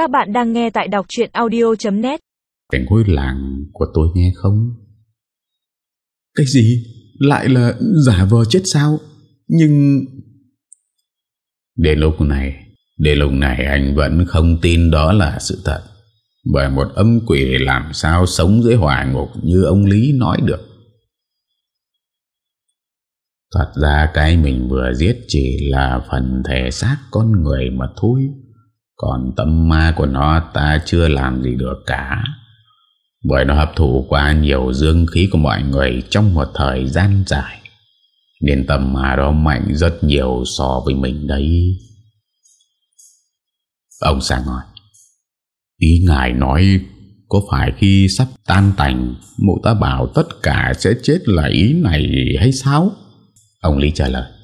Các bạn đang nghe tại đọc chuyện audio.net Cái ngôi làng của tôi nghe không? Cái gì? Lại là giả vờ chết sao? Nhưng... Đến lúc này Đến lúc này anh vẫn không tin đó là sự thật Bởi một âm quỷ làm sao sống dưới hỏa ngục như ông Lý nói được Thật ra cái mình vừa giết chỉ là phần thể xác con người mà thôi còn tâm ma của nó ta chưa làm gì được cả. Bởi nó hấp thụ qua nhiều dương khí của mọi người trong một thời gian dài, Nên tâm ma đó mạnh rất nhiều so với mình đấy. Ông Sang hỏi Ý ngài nói, Có phải khi sắp tan tành, Mụ ta bảo tất cả sẽ chết là ý này hay sao? Ông Lý trả lời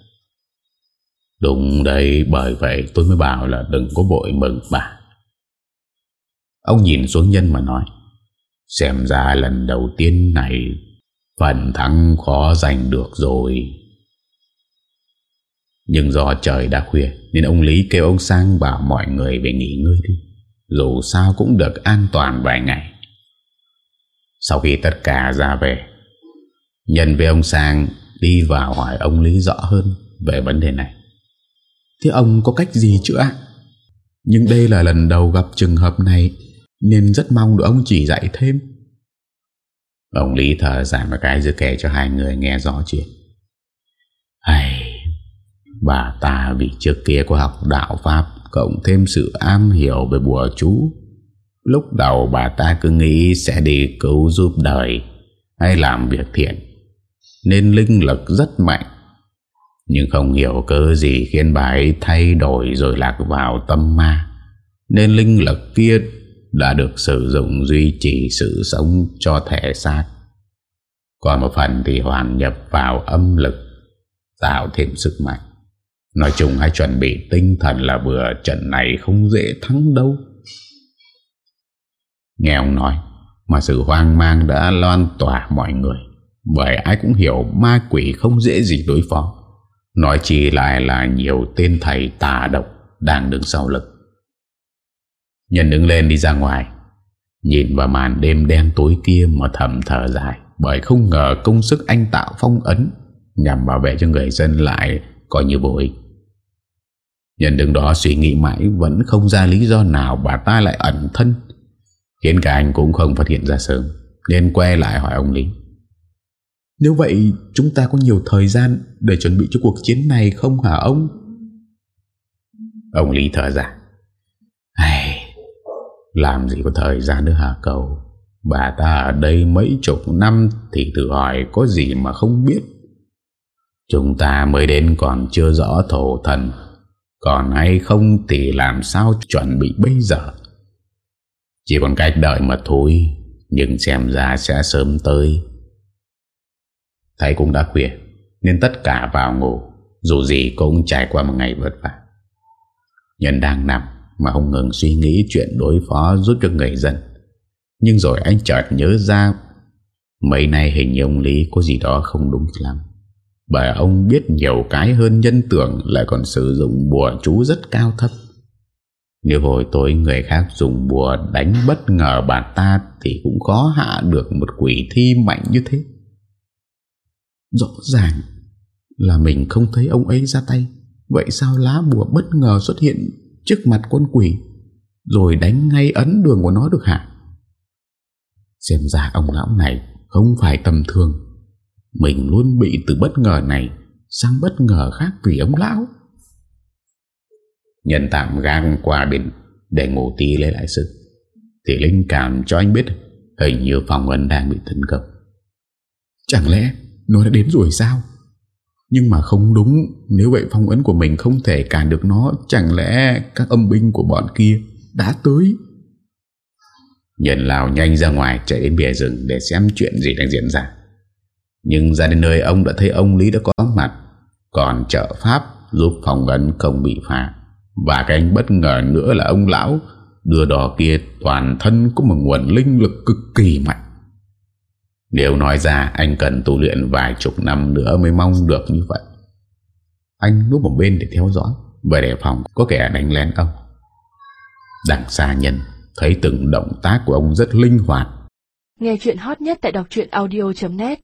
Đúng đây Bởi vậy tôi mới bảo là đừng có bội mừng bà Ông nhìn xuống nhân mà nói, Xem ra lần đầu tiên này Phần thắng khó giành được rồi. Nhưng do trời đã khuya, Nên ông Lý kêu ông Sang bảo mọi người về nghỉ ngơi đi. Dù sao cũng được an toàn vài ngày. Sau khi tất cả ra về, Nhân với ông Sang đi vào hỏi ông Lý rõ hơn về vấn đề này. Thế ông có cách gì chữa? ạ? Nhưng đây là lần đầu gặp trường hợp này, Nên rất mong được ông chỉ dạy thêm Ông Lý thở dài một cái rồi kể cho hai người nghe rõ chuyện Hay Bà ta vì trước kia có học đạo Pháp, Cộng thêm sự am hiểu về bùa chú Lúc đầu bà ta cứ nghĩ sẽ đi cứu giúp đời Hay làm việc thiện, Nên linh lực rất mạnh nhưng không hiểu cơ gì khiến bà ấy thay đổi rồi lạc vào tâm ma. Nên linh lực kia đã được sử dụng duy trì sự sống cho thể xác. Còn một phần thì hoàn nhập vào âm lực, Tạo thêm sức mạnh. Nói chung hãy chuẩn bị tinh thần là vừa trận này không dễ thắng đâu. Nghe ông nói, Mà sự hoang mang đã loan tỏa mọi người. Bởi ai cũng hiểu ma quỷ không dễ gì đối phó. Nói chỉ lại là nhiều tên thầy tà độc Đang đứng sau lực Nhân đứng lên đi ra ngoài, Nhìn vào màn đêm đen tối kia Mà thầm thở dài, Bởi không ngờ công sức anh tạo phong ấn Nhằm bảo vệ cho người dân lại Coi như vô ích. Nhân đứng đó suy nghĩ mãi, Vẫn không ra lý do nào bà ta lại ẩn thân, Khiến cả anh cũng không phát hiện ra sớm, Nên quay lại hỏi ông Lý. Nếu vậy chúng ta có nhiều thời gian Để chuẩn bị cho cuộc chiến này không hả ông? Ông Lý thở ra. Ai, Làm gì có thời gian nữa hả cậu? Bà ta ở đây mấy chục năm Thì tự hỏi có gì mà không biết. Chúng ta mới đến còn chưa rõ thổ thần. Còn hay không thì làm sao chuẩn bị bây giờ? Chỉ còn cách đợi mà thôi Nhưng xem ra sẽ sớm tới. Thấy cũng đã khuya, Nên tất cả vào ngủ. Dù gì cũng trải qua một ngày vất vả. Nhân đang nằm Mà không ngừng suy nghĩ chuyện đối phó Giúp cho người dân. Nhưng rồi anh chợt nhớ ra, Mấy nay hình như ông Lý có gì đó không đúng lắm. Bởi ông biết nhiều cái hơn nhân tưởng Lại còn sử dụng bùa chú rất cao thấp. Nếu hồi tối người khác dùng bùa đánh bất ngờ bà ta Thì cũng khó hạ được một quỷ thi mạnh như thế. Rõ ràng là mình không thấy ông ấy ra tay. Vậy sao lá bùa bất ngờ xuất hiện trước mặt con quỷ, Rồi đánh ngay ấn đường của nó được hả? Xem ra ông lão này không phải tầm thường. Mình luôn bị từ bất ngờ này Sang bất ngờ khác vì ông lão. Nhân tạm gang qua bên Để ngủ tí lấy lại sức Thì linh cảm cho anh biết Hình như phòng ân đang bị tấn công. Chẳng lẽ nó đã đến rồi sao? Nhưng mà không đúng, Nếu vậy phong ấn của mình không thể cản được nó, Chẳng lẽ các âm binh của bọn kia Đã tới? Nhân Lào nhanh ra ngoài, chạy đến bìa rừng Để xem chuyện gì đang diễn ra. Nhưng ra đến nơi, ông đã thấy ông Lý đã có mặt, Còn trợ pháp Giúp phòng ấn không bị phá. Và cái anh bất ngờ nữa là ông lão Đưa đỏ kia toàn thân Có một nguồn linh lực cực kỳ mạnh. Nếu nói ra, Anh cần tu luyện vài chục năm nữa Mới mong được như vậy. Anh núp một bên để theo dõi Và đề phòng có kẻ đánh lén ông. Đằng xa nhân Thấy từng động tác của ông rất linh hoạt. Nghe chuyện hot nhất tại đọc audio.net